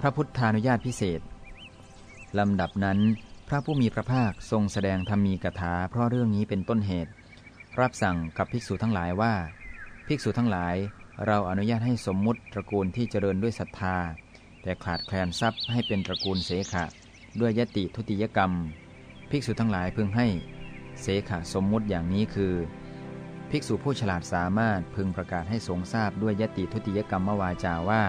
พระพุทธานุญาตพิเศษลำดับนั้น พระผู้มีพระภาคทรงแสดงธรรมีกถาเพราะเรื่องนี้เป็นต้นเหตุ รับสั่งกับภิกษุทั้งหลายว่า ภิกษุทั้งหลาย เราอนุญาตให้สมมุติตระกูลที่เจริญด้วยศรัทธา แต่ขาดแคลนทรัพย์ให้เป็นตระกูลเสขะ ด้วยยติทุติยกรรม ภิกษุทั้งหลายพึงให้ เสขะสมมุติอย่างนี้คือ ภิกษุผู้ฉลาดสามารถพึงประกาศให้สงทราบด้วยยติทุติยกรรมมวาจาว่า